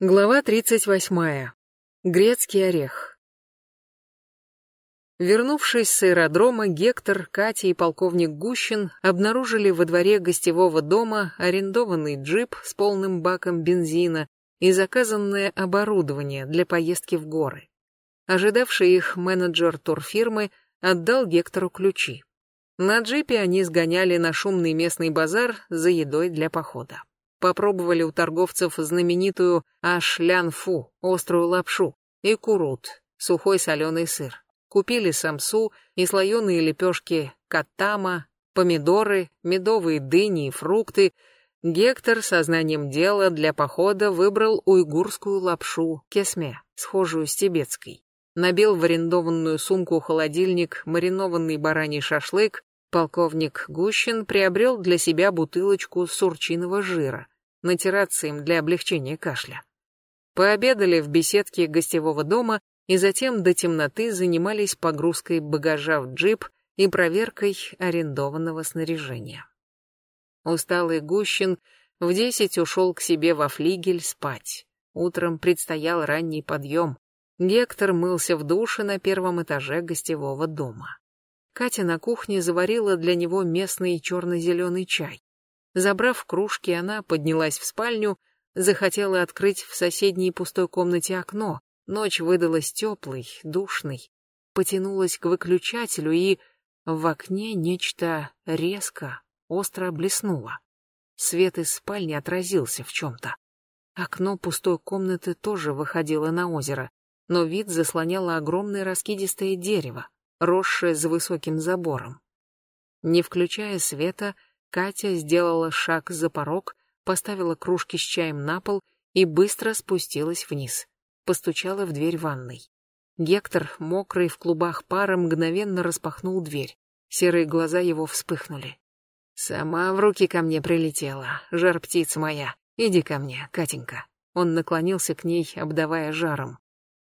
Глава 38. Грецкий орех. Вернувшись с аэродрома, Гектор, Катя и полковник Гущин обнаружили во дворе гостевого дома арендованный джип с полным баком бензина и заказанное оборудование для поездки в горы. Ожидавший их менеджер турфирмы отдал Гектору ключи. На джипе они сгоняли на шумный местный базар за едой для похода попробовали у торговцев знаменитую ашлянфу, острую лапшу, и курут, сухой соленый сыр. Купили самсу и слоеные лепешки катама, помидоры, медовые дыни и фрукты. Гектор сознанием дела для похода выбрал уйгурскую лапшу кесме, схожую с тибетской. Набил в арендованную сумку-холодильник маринованный бараний шашлык, Полковник Гущин приобрел для себя бутылочку сурчиного жира, натираться им для облегчения кашля. Пообедали в беседке гостевого дома и затем до темноты занимались погрузкой багажа в джип и проверкой арендованного снаряжения. Усталый Гущин в десять ушел к себе во флигель спать. Утром предстоял ранний подъем. Гектор мылся в душе на первом этаже гостевого дома. Катя на кухне заварила для него местный черно-зеленый чай. Забрав кружки, она поднялась в спальню, захотела открыть в соседней пустой комнате окно. Ночь выдалась теплой, душной. Потянулась к выключателю, и в окне нечто резко, остро блеснуло. Свет из спальни отразился в чем-то. Окно пустой комнаты тоже выходило на озеро, но вид заслоняло огромное раскидистое дерево росшая за высоким забором. Не включая света, Катя сделала шаг за порог, поставила кружки с чаем на пол и быстро спустилась вниз. Постучала в дверь ванной. Гектор, мокрый в клубах пара, мгновенно распахнул дверь. Серые глаза его вспыхнули. «Сама в руки ко мне прилетела, жар-птица моя. Иди ко мне, Катенька». Он наклонился к ней, обдавая жаром.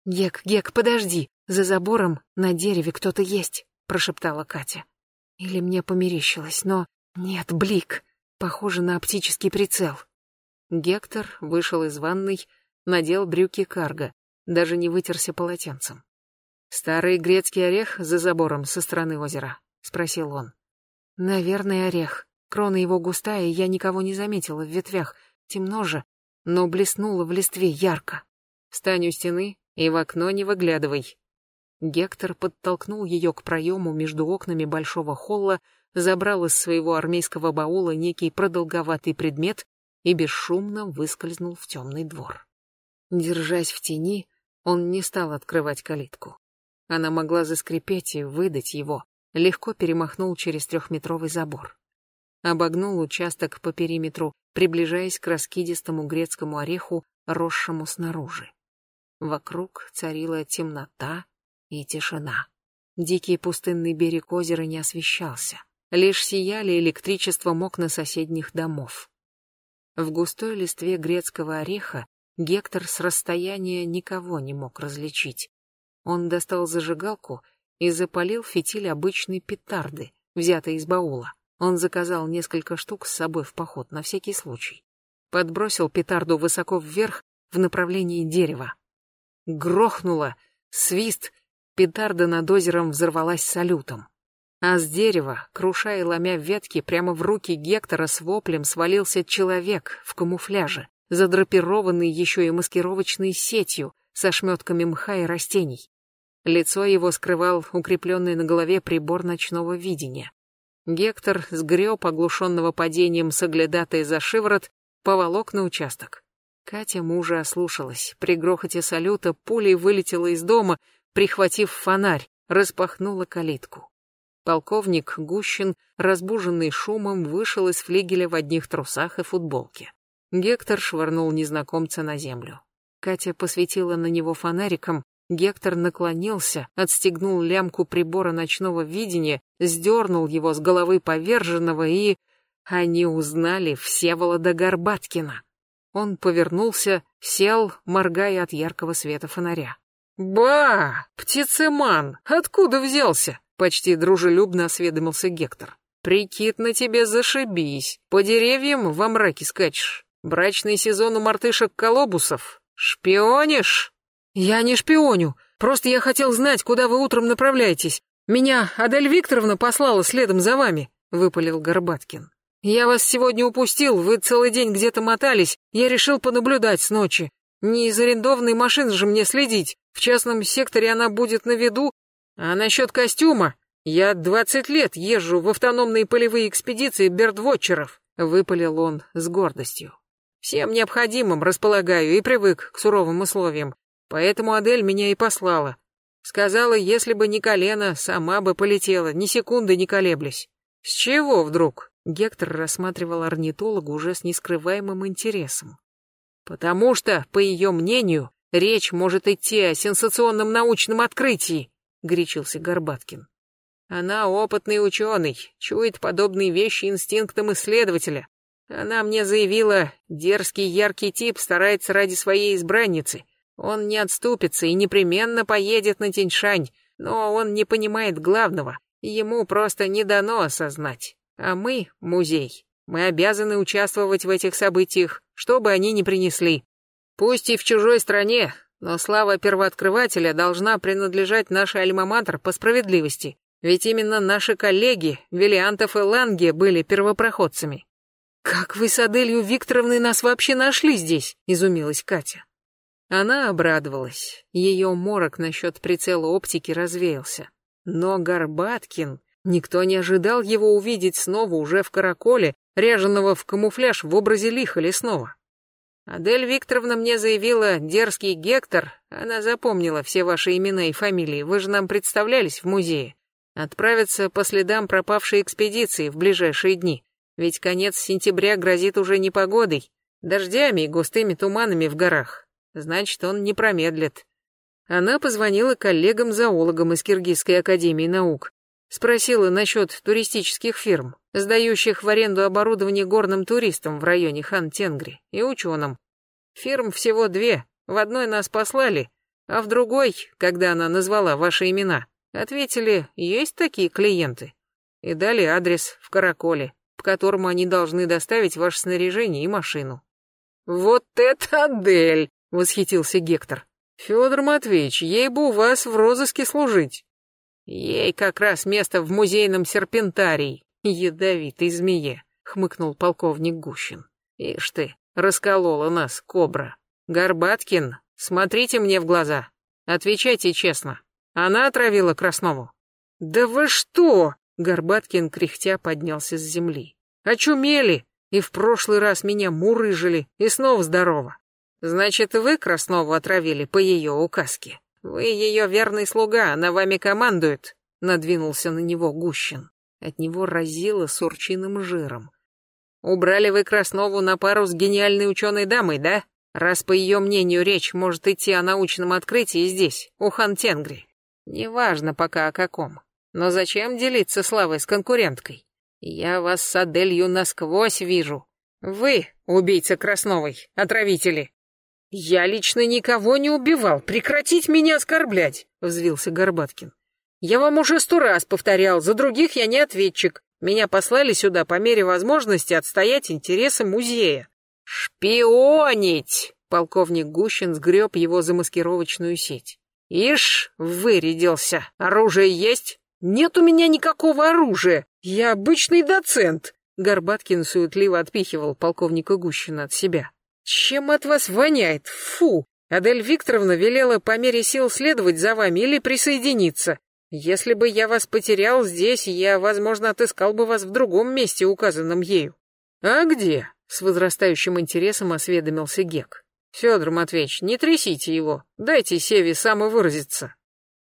«Гек, Гек, подожди!» За забором на дереве кто-то есть, прошептала Катя. Или мне померещилось, но нет, блик, похоже на оптический прицел. Гектор вышел из ванной, надел брюки карго, даже не вытерся полотенцем. Старый грецкий орех за забором со стороны озера, спросил он. Наверное, орех. Крона его густая, я никого не заметила в ветвях. Темно же, но блеснуло в листве ярко. Встань у стены и в окно не выглядывай, Гектор подтолкнул ее к проему между окнами большого холла, забрал из своего армейского баула некий продолговатый предмет и бесшумно выскользнул в темный двор. Держась в тени, он не стал открывать калитку. Она могла заскрипеть и выдать его, легко перемахнул через трехметровый забор. Обогнул участок по периметру, приближаясь к раскидистому грецкому ореху, росшему снаружи. Вокруг царила темнота, и тишина. Дикий пустынный берег озера не освещался. Лишь сияли электричеством окна соседних домов. В густой листве грецкого ореха Гектор с расстояния никого не мог различить. Он достал зажигалку и запалил фитиль обычной петарды, взятой из баула. Он заказал несколько штук с собой в поход на всякий случай. Подбросил петарду высоко вверх в направлении дерева. Грохнуло, свист, Петарда над озером взорвалась салютом. А с дерева, крушая и ломя ветки, прямо в руки Гектора с воплем свалился человек в камуфляже, задрапированный еще и маскировочной сетью со шметками мха и растений. Лицо его скрывал укрепленный на голове прибор ночного видения. Гектор сгреб оглушенного падением соглядатая за шиворот, поволок на участок. Катя мужа ослушалась. При грохоте салюта пулей вылетела из дома, прихватив фонарь, распахнула калитку. Полковник Гущин, разбуженный шумом, вышел из флигеля в одних трусах и футболке. Гектор швырнул незнакомца на землю. Катя посветила на него фонариком, Гектор наклонился, отстегнул лямку прибора ночного видения, сдернул его с головы поверженного и... Они узнали Всеволода Горбаткина. Он повернулся, сел, моргая от яркого света фонаря. «Ба! Птицеман! Откуда взялся?» — почти дружелюбно осведомился Гектор. «Прикид на тебе зашибись. По деревьям во мраке скачешь. Брачный сезон у мартышек-колобусов. «Шпионишь?» «Я не шпионю. Просто я хотел знать, куда вы утром направляетесь. Меня Адель Викторовна послала следом за вами», — выпалил Горбаткин. «Я вас сегодня упустил, вы целый день где-то мотались, я решил понаблюдать с ночи. Не из арендованной машины же мне следить, в частном секторе она будет на виду. А насчет костюма, я двадцать лет езжу в автономные полевые экспедиции бердвотчеров», — выпалил он с гордостью. «Всем необходимым располагаю и привык к суровым условиям. Поэтому Адель меня и послала. Сказала, если бы не колено, сама бы полетела, ни секунды не колеблясь. С чего вдруг? Гектор рассматривал орнитолога уже с нескрываемым интересом. Потому что, по ее мнению, речь может идти о сенсационном научном открытии, горячился Горбаткин. Она опытный ученый, чует подобные вещи инстинктом исследователя. Она мне заявила, дерзкий яркий тип старается ради своей избранницы — он не отступится и непременно поедет на Тиньшань, но он не понимает главного, ему просто не дано осознать. А мы — музей. Мы обязаны участвовать в этих событиях, что бы они ни принесли. Пусть и в чужой стране, но слава первооткрывателя должна принадлежать нашей альма-матер по справедливости. Ведь именно наши коллеги, Виллиантов и Ланге, были первопроходцами. «Как вы с Аделью Викторовной нас вообще нашли здесь?» — изумилась Катя. Она обрадовалась. Ее морок насчет прицела оптики развеялся. Но Горбаткин... Никто не ожидал его увидеть снова уже в караколе, ряженого в камуфляж в образе лиха лесного. Адель Викторовна мне заявила, дерзкий Гектор, она запомнила все ваши имена и фамилии, вы же нам представлялись в музее. Отправиться по следам пропавшей экспедиции в ближайшие дни, ведь конец сентября грозит уже непогодой, дождями и густыми туманами в горах. Значит, он не промедлит. Она позвонила коллегам-зоологам из Киргизской академии наук. Спросила насчет туристических фирм, сдающих в аренду оборудование горным туристам в районе Хан-Тенгри и ученым. Фирм всего две, в одной нас послали, а в другой, когда она назвала ваши имена, ответили, есть такие клиенты. И дали адрес в Караколе, по которому они должны доставить ваше снаряжение и машину. «Вот это Адель!» восхитился Гектор. Федор Матвеевич, ей бы у вас в розыске служить. Ей как раз место в музейном серпентарии, ядовитой змее, хмыкнул полковник Гущин. Ишь ты, расколола нас кобра. Горбаткин, смотрите мне в глаза. Отвечайте честно. Она отравила Краснову. Да вы что? Горбаткин кряхтя поднялся с земли. Очумели, и в прошлый раз меня мурыжили, и снова здорово. Значит, вы Краснову отравили по ее указке. Вы ее верный слуга, она вами командует, надвинулся на него Гущин. От него разило сурчиным жиром. Убрали вы Краснову на пару с гениальной ученой дамой, да? Раз по ее мнению речь может идти о научном открытии здесь, у Хан-Тенгри. Неважно пока о каком. Но зачем делиться славой с конкуренткой? Я вас с Аделью насквозь вижу. Вы, убийца Красновой, отравители. «Я лично никого не убивал, прекратить меня оскорблять!» — взвился Горбаткин. «Я вам уже сто раз повторял, за других я не ответчик. Меня послали сюда по мере возможности отстоять интересы музея». «Шпионить!» — полковник Гущин сгреб его замаскировочную сеть. «Ишь, вырядился. Оружие есть?» «Нет у меня никакого оружия. Я обычный доцент». Горбаткин суетливо отпихивал полковника Гущина от себя. «Чем от вас воняет? Фу! Адель Викторовна велела по мере сил следовать за вами или присоединиться. Если бы я вас потерял здесь, я, возможно, отыскал бы вас в другом месте, указанном ею». «А где?» — с возрастающим интересом осведомился Гек. «Федор Матвеевич, не трясите его, дайте Севе самовыразиться».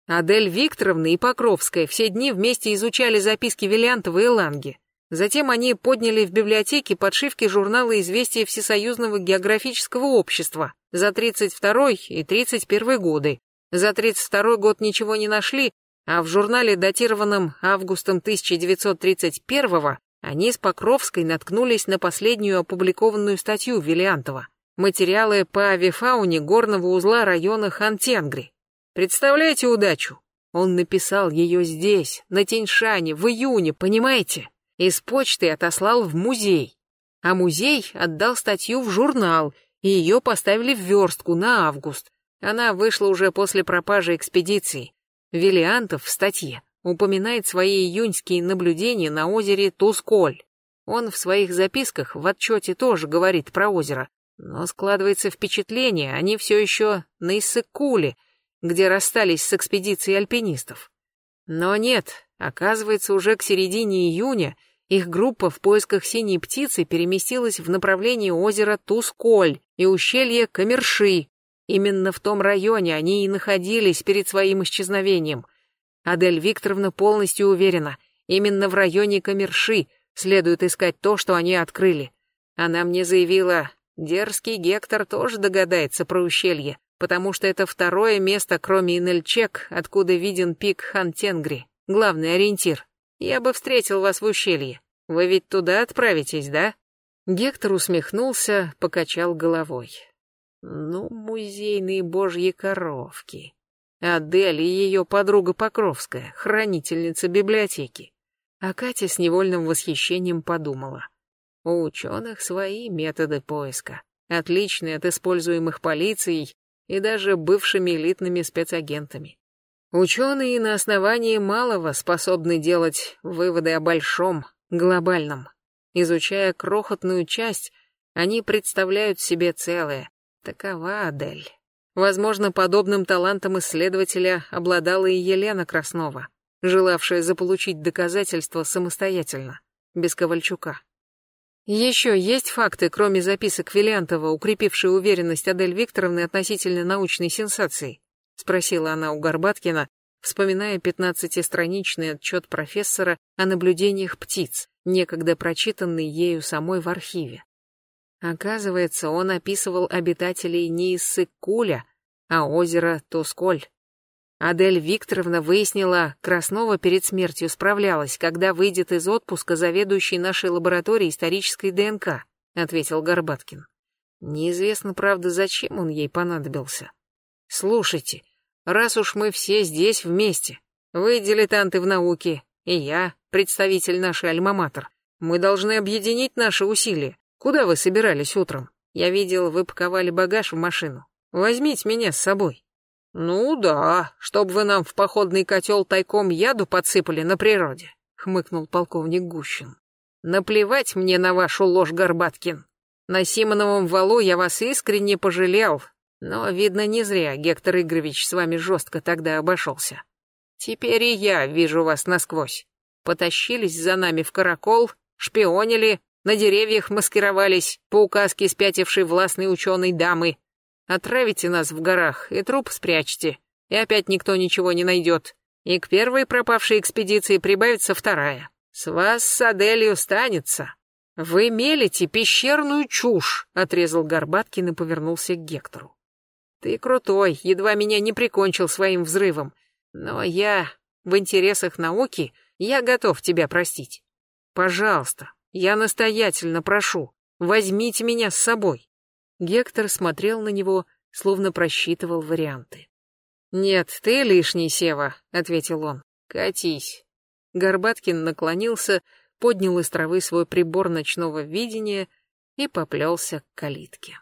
Адель Викторовна и Покровская все дни вместе изучали записки Виллиантова и Ланги. Затем они подняли в библиотеке подшивки журнала «Известия Всесоюзного географического общества» за 32 и 31 годы. За 32 год ничего не нашли, а в журнале, датированном августом 1931 они с Покровской наткнулись на последнюю опубликованную статью Виллиантова. Материалы по авиафауне горного узла района Хантенгри. Представляете удачу? Он написал ее здесь, на Теньшане, в июне, понимаете? Из почты отослал в музей. А музей отдал статью в журнал, и ее поставили в верстку на август. Она вышла уже после пропажи экспедиции. Велиантов в статье упоминает свои июньские наблюдения на озере Тусколь. Он в своих записках в отчете тоже говорит про озеро, но складывается впечатление, они все еще на Иссык-Куле, где расстались с экспедицией альпинистов. Но нет, оказывается, уже к середине июня их группа в поисках синей птицы переместилась в направлении озера Тусколь и ущелья Камерши. Именно в том районе они и находились перед своим исчезновением. Адель Викторовна полностью уверена, именно в районе Камерши следует искать то, что они открыли. Она мне заявила, дерзкий Гектор тоже догадается про ущелье, потому что это второе место, кроме Инельчек, откуда виден пик Хантенгри, главный ориентир. Я бы встретил вас в ущелье. Вы ведь туда отправитесь, да? Гектор усмехнулся, покачал головой. Ну, музейные божьи коровки. Адель и ее подруга Покровская, хранительница библиотеки. А Катя с невольным восхищением подумала. У ученых свои методы поиска, отличные от используемых полицией и даже бывшими элитными спецагентами. Ученые на основании малого способны делать выводы о большом, глобальном. Изучая крохотную часть, они представляют себе целое. Такова Адель. Возможно, подобным талантом исследователя обладала и Елена Краснова, желавшая заполучить доказательства самостоятельно, без Ковальчука. Еще есть факты, кроме записок Виллиантова, укрепившие уверенность Адель Викторовны относительно научной сенсации? Спросила она у Горбаткина, вспоминая пятнадцатистраничный отчет профессора о наблюдениях птиц, некогда прочитанный ею самой в архиве. Оказывается, он описывал обитателей не из Сыккуля, а озера Тосколь. Адель Викторовна выяснила, Краснова перед смертью справлялась, когда выйдет из отпуска заведующий нашей лабораторией исторической ДНК, ответил Горбаткин. Неизвестно, правда, зачем он ей понадобился. Слушайте, раз уж мы все здесь вместе, вы дилетанты в науке, и я, представитель нашей альма-матер, мы должны объединить наши усилия. Куда вы собирались утром? Я видел, вы паковали багаж в машину. Возьмите меня с собой. «Ну да, чтоб вы нам в походный котел тайком яду подсыпали на природе», — хмыкнул полковник Гущин. «Наплевать мне на вашу ложь, Горбаткин. На Симоновом валу я вас искренне пожалел, но, видно, не зря Гектор Игоревич с вами жестко тогда обошелся. Теперь и я вижу вас насквозь. Потащились за нами в каракол, шпионили, на деревьях маскировались по указке спятившей властной ученой дамы, Отравите нас в горах и труп спрячьте, и опять никто ничего не найдет. И к первой пропавшей экспедиции прибавится вторая. С вас с Аделью станется. Вы мелите пещерную чушь, отрезал Горбаткин и повернулся к Гектору. Ты крутой, едва меня не прикончил своим взрывом. Но я, в интересах науки, я готов тебя простить. Пожалуйста, я настоятельно прошу, возьмите меня с собой. Гектор смотрел на него, словно просчитывал варианты. «Нет, ты лишний, Сева», — ответил он. «Катись». Горбаткин наклонился, поднял из травы свой прибор ночного видения и поплелся к калитке.